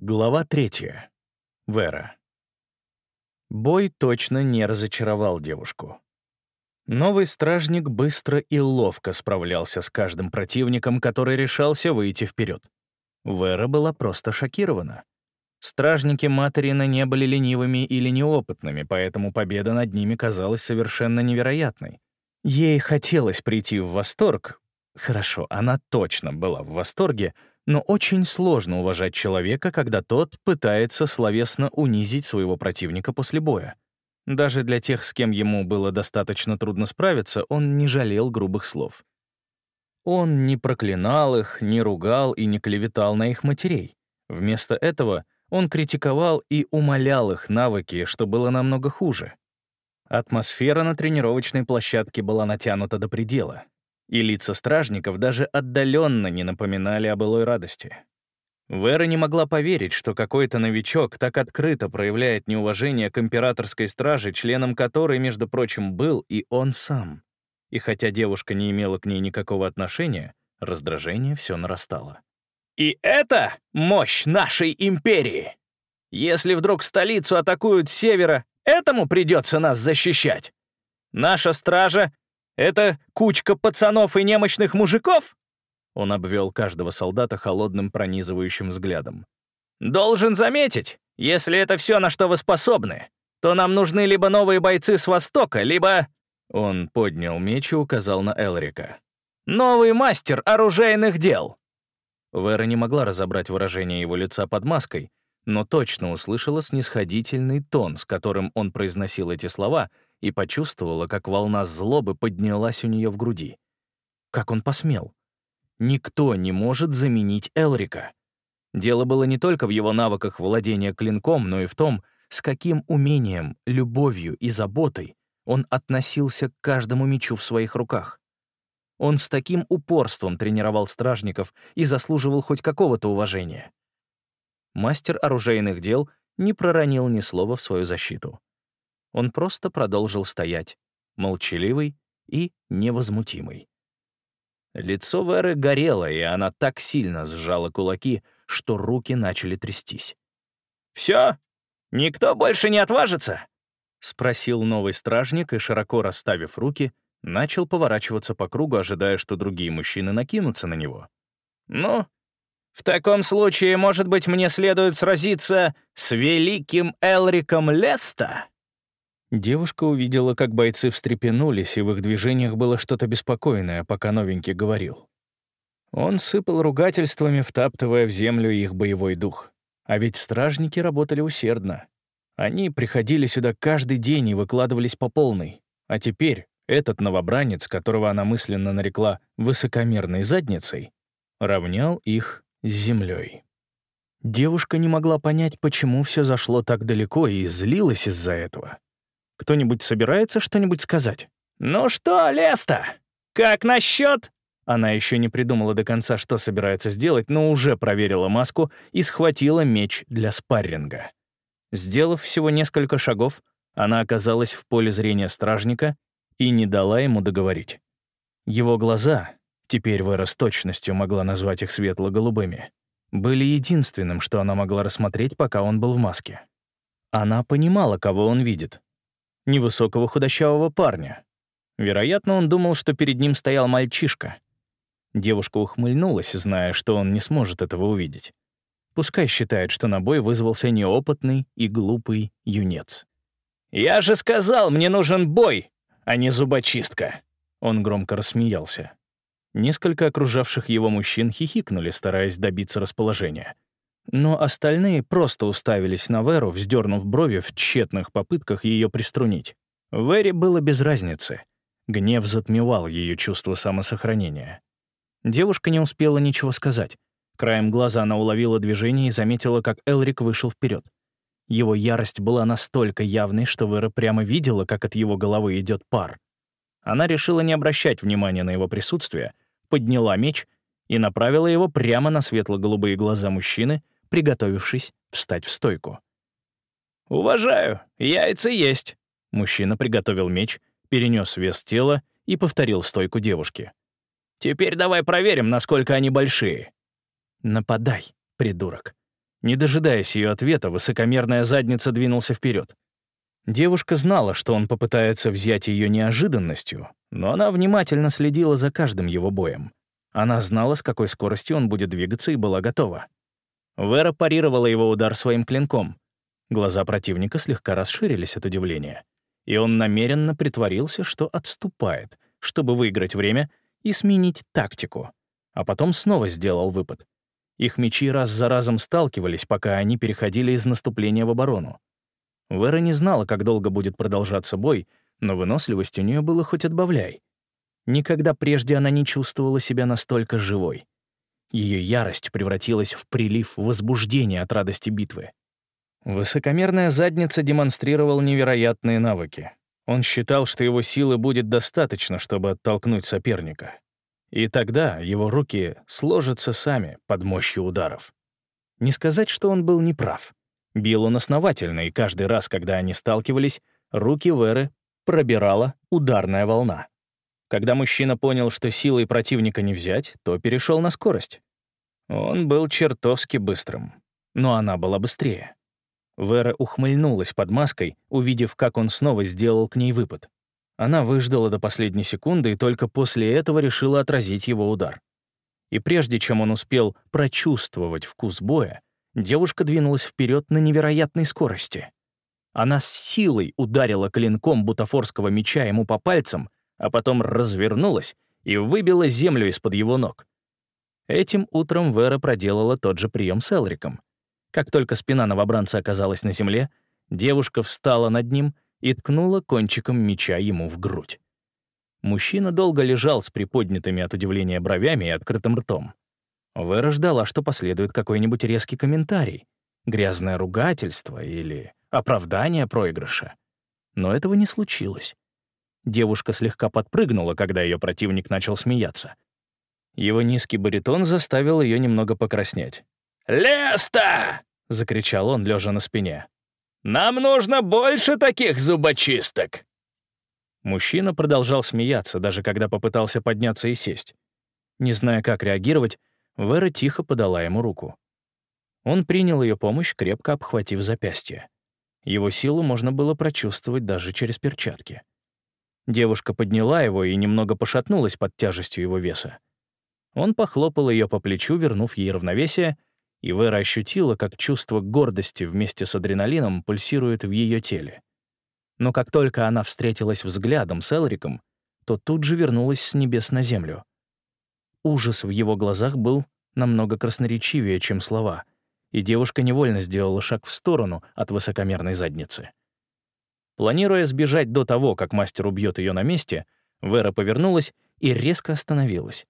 Глава третья. Вера. Бой точно не разочаровал девушку. Новый стражник быстро и ловко справлялся с каждым противником, который решался выйти вперед. Вера была просто шокирована. Стражники Материна не были ленивыми или неопытными, поэтому победа над ними казалась совершенно невероятной. Ей хотелось прийти в восторг. Хорошо, она точно была в восторге — но очень сложно уважать человека, когда тот пытается словесно унизить своего противника после боя. Даже для тех, с кем ему было достаточно трудно справиться, он не жалел грубых слов. Он не проклинал их, не ругал и не клеветал на их матерей. Вместо этого он критиковал и умолял их навыки, что было намного хуже. Атмосфера на тренировочной площадке была натянута до предела и лица стражников даже отдаленно не напоминали о былой радости. Вера не могла поверить, что какой-то новичок так открыто проявляет неуважение к императорской страже, членом которой, между прочим, был и он сам. И хотя девушка не имела к ней никакого отношения, раздражение все нарастало. «И это мощь нашей империи! Если вдруг столицу атакуют с севера, этому придется нас защищать! Наша стража это кучка пацанов и немощных мужиков?» Он обвел каждого солдата холодным пронизывающим взглядом. «Должен заметить, если это все, на что вы способны, то нам нужны либо новые бойцы с Востока, либо...» Он поднял меч и указал на Элрика. «Новый мастер оружейных дел!» Вера не могла разобрать выражение его лица под маской, но точно услышала снисходительный тон, с которым он произносил эти слова — и почувствовала, как волна злобы поднялась у нее в груди. Как он посмел? Никто не может заменить Элрика. Дело было не только в его навыках владения клинком, но и в том, с каким умением, любовью и заботой он относился к каждому мечу в своих руках. Он с таким упорством тренировал стражников и заслуживал хоть какого-то уважения. Мастер оружейных дел не проронил ни слова в свою защиту. Он просто продолжил стоять, молчаливый и невозмутимый. Лицо Веры горело, и она так сильно сжала кулаки, что руки начали трястись. «Все? Никто больше не отважится?» — спросил новый стражник и, широко расставив руки, начал поворачиваться по кругу, ожидая, что другие мужчины накинутся на него. «Ну, в таком случае, может быть, мне следует сразиться с великим Элриком Леста?» Девушка увидела, как бойцы встрепенулись, и в их движениях было что-то беспокойное, пока новенький говорил. Он сыпал ругательствами, втаптывая в землю их боевой дух. А ведь стражники работали усердно. Они приходили сюда каждый день и выкладывались по полной. А теперь этот новобранец, которого она мысленно нарекла высокомерной задницей, равнял их с землей. Девушка не могла понять, почему все зашло так далеко, и злилась из-за этого. Кто-нибудь собирается что-нибудь сказать? «Ну что, Леста, как насчет?» Она еще не придумала до конца, что собирается сделать, но уже проверила маску и схватила меч для спарринга. Сделав всего несколько шагов, она оказалась в поле зрения стражника и не дала ему договорить. Его глаза, теперь Вера с точностью могла назвать их светло-голубыми, были единственным, что она могла рассмотреть, пока он был в маске. Она понимала, кого он видит, невысокого худощавого парня. Вероятно, он думал, что перед ним стоял мальчишка. Девушка ухмыльнулась, зная, что он не сможет этого увидеть. Пускай считает, что на бой вызвался неопытный и глупый юнец. «Я же сказал, мне нужен бой, а не зубочистка!» Он громко рассмеялся. Несколько окружавших его мужчин хихикнули, стараясь добиться расположения — но остальные просто уставились на Веру, вздернув брови в тщетных попытках ее приструнить. Вере было без разницы. Гнев затмевал ее чувство самосохранения. Девушка не успела ничего сказать. Краем глаза она уловила движение и заметила, как Элрик вышел вперед. Его ярость была настолько явной, что Вера прямо видела, как от его головы идет пар. Она решила не обращать внимания на его присутствие, подняла меч и направила его прямо на светло-голубые глаза мужчины, приготовившись встать в стойку. «Уважаю, яйца есть». Мужчина приготовил меч, перенес вес тела и повторил стойку девушки. «Теперь давай проверим, насколько они большие». «Нападай, придурок». Не дожидаясь ее ответа, высокомерная задница двинулся вперед. Девушка знала, что он попытается взять ее неожиданностью, но она внимательно следила за каждым его боем. Она знала, с какой скоростью он будет двигаться, и была готова. Вера парировала его удар своим клинком. Глаза противника слегка расширились от удивления, и он намеренно притворился, что отступает, чтобы выиграть время и сменить тактику, а потом снова сделал выпад. Их мечи раз за разом сталкивались, пока они переходили из наступления в оборону. Вера не знала, как долго будет продолжаться бой, но выносливость у нее было хоть отбавляй. Никогда прежде она не чувствовала себя настолько живой. Ее ярость превратилась в прилив возбуждения от радости битвы. Высокомерная задница демонстрировал невероятные навыки. Он считал, что его силы будет достаточно, чтобы оттолкнуть соперника. И тогда его руки сложатся сами под мощью ударов. Не сказать, что он был неправ. Бил он основательно, и каждый раз, когда они сталкивались, руки Веры пробирала ударная волна. Когда мужчина понял, что силой противника не взять, то перешел на скорость. Он был чертовски быстрым, но она была быстрее. Вера ухмыльнулась под маской, увидев, как он снова сделал к ней выпад. Она выждала до последней секунды и только после этого решила отразить его удар. И прежде чем он успел прочувствовать вкус боя, девушка двинулась вперед на невероятной скорости. Она с силой ударила клинком бутафорского меча ему по пальцам, а потом развернулась и выбила землю из-под его ног. Этим утром Вера проделала тот же прием с Элриком. Как только спина новобранца оказалась на земле, девушка встала над ним и ткнула кончиком меча ему в грудь. Мужчина долго лежал с приподнятыми от удивления бровями и открытым ртом. Вера ждала, что последует какой-нибудь резкий комментарий, грязное ругательство или оправдание проигрыша. Но этого не случилось. Девушка слегка подпрыгнула, когда ее противник начал смеяться. Его низкий баритон заставил ее немного покраснеть. «Леста!» — закричал он, лежа на спине. «Нам нужно больше таких зубочисток!» Мужчина продолжал смеяться, даже когда попытался подняться и сесть. Не зная, как реагировать, Вера тихо подала ему руку. Он принял ее помощь, крепко обхватив запястье. Его силу можно было прочувствовать даже через перчатки. Девушка подняла его и немного пошатнулась под тяжестью его веса. Он похлопал ее по плечу, вернув ей равновесие, и Вера ощутила, как чувство гордости вместе с адреналином пульсирует в ее теле. Но как только она встретилась взглядом с Элриком, то тут же вернулась с небес на землю. Ужас в его глазах был намного красноречивее, чем слова, и девушка невольно сделала шаг в сторону от высокомерной задницы. Планируя сбежать до того, как мастер убьет ее на месте, Вера повернулась и резко остановилась.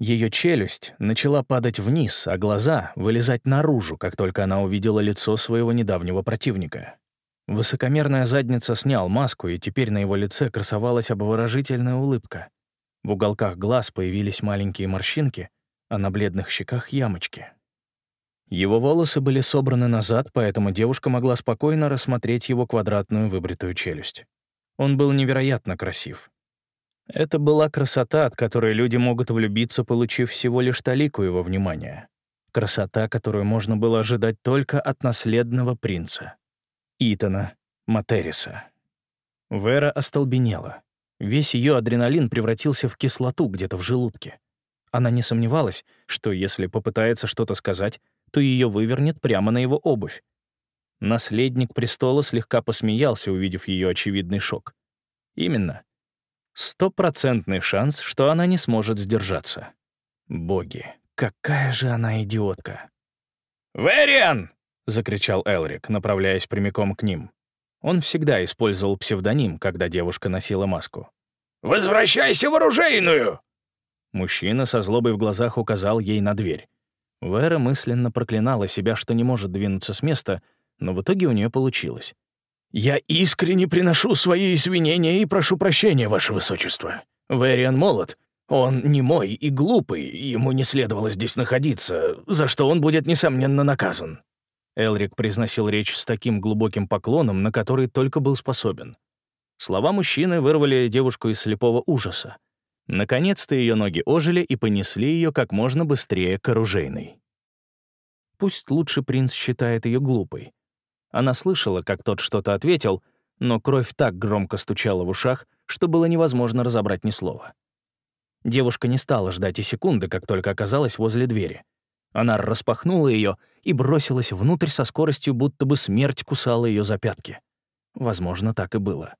Ее челюсть начала падать вниз, а глаза — вылезать наружу, как только она увидела лицо своего недавнего противника. Высокомерная задница снял маску, и теперь на его лице красовалась обворожительная улыбка. В уголках глаз появились маленькие морщинки, а на бледных щеках — ямочки. Его волосы были собраны назад, поэтому девушка могла спокойно рассмотреть его квадратную выбритую челюсть. Он был невероятно красив. Это была красота, от которой люди могут влюбиться, получив всего лишь талику его внимания. Красота, которую можно было ожидать только от наследного принца. Итана Материса. Вера остолбенела. Весь ее адреналин превратился в кислоту где-то в желудке. Она не сомневалась, что если попытается что-то сказать, то ее вывернет прямо на его обувь. Наследник престола слегка посмеялся, увидев ее очевидный шок. Именно. Стопроцентный шанс, что она не сможет сдержаться. Боги, какая же она идиотка. «Вериан!» — закричал Элрик, направляясь прямиком к ним. Он всегда использовал псевдоним, когда девушка носила маску. «Возвращайся в оружейную!» Мужчина со злобой в глазах указал ей на дверь. Вера мысленно проклинала себя, что не может двинуться с места, но в итоге у нее получилось. «Я искренне приношу свои извинения и прошу прощения, Ваше Высочество. Вериан молод. Он не мой и глупый, ему не следовало здесь находиться, за что он будет, несомненно, наказан. Элрик произносил речь с таким глубоким поклоном, на который только был способен. Слова мужчины вырвали девушку из слепого ужаса. Наконец-то ее ноги ожили и понесли ее как можно быстрее к оружейной. Пусть лучше принц считает ее глупой. Она слышала, как тот что-то ответил, но кровь так громко стучала в ушах, что было невозможно разобрать ни слова. Девушка не стала ждать и секунды, как только оказалась возле двери. Она распахнула ее и бросилась внутрь со скоростью, будто бы смерть кусала ее за пятки. Возможно, так и было.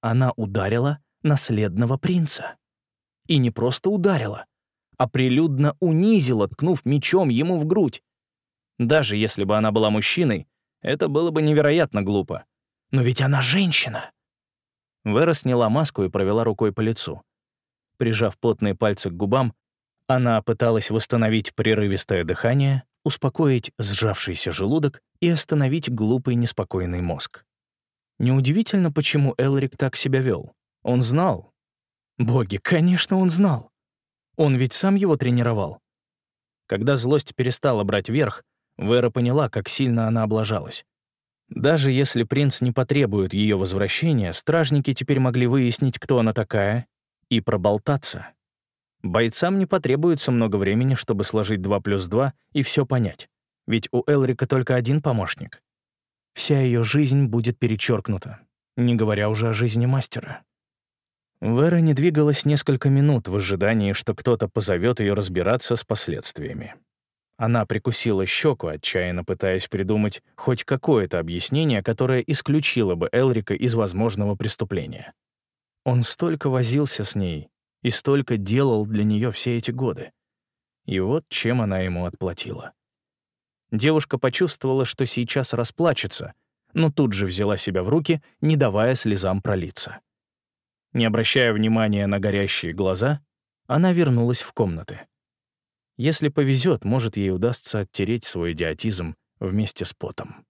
Она ударила наследного принца. И не просто ударила, а прилюдно унизила, ткнув мечом ему в грудь. Даже если бы она была мужчиной, это было бы невероятно глупо. Но ведь она женщина. Вера сняла маску и провела рукой по лицу. Прижав плотные пальцы к губам, она пыталась восстановить прерывистое дыхание, успокоить сжавшийся желудок и остановить глупый неспокойный мозг. Неудивительно, почему Элрик так себя вел. Он знал. Боги, конечно, он знал. Он ведь сам его тренировал. Когда злость перестала брать верх, Вера поняла, как сильно она облажалась. Даже если принц не потребует ее возвращения, стражники теперь могли выяснить, кто она такая, и проболтаться. Бойцам не потребуется много времени, чтобы сложить 2 плюс 2 и все понять. Ведь у Элрика только один помощник. Вся ее жизнь будет перечеркнута, не говоря уже о жизни мастера. Вера не двигалась несколько минут в ожидании, что кто-то позовет ее разбираться с последствиями. Она прикусила щеку, отчаянно пытаясь придумать хоть какое-то объяснение, которое исключило бы Элрика из возможного преступления. Он столько возился с ней и столько делал для нее все эти годы. И вот чем она ему отплатила. Девушка почувствовала, что сейчас расплачется, но тут же взяла себя в руки, не давая слезам пролиться. Не обращая внимания на горящие глаза, она вернулась в комнаты. Если повезет, может, ей удастся оттереть свой идиотизм вместе с потом.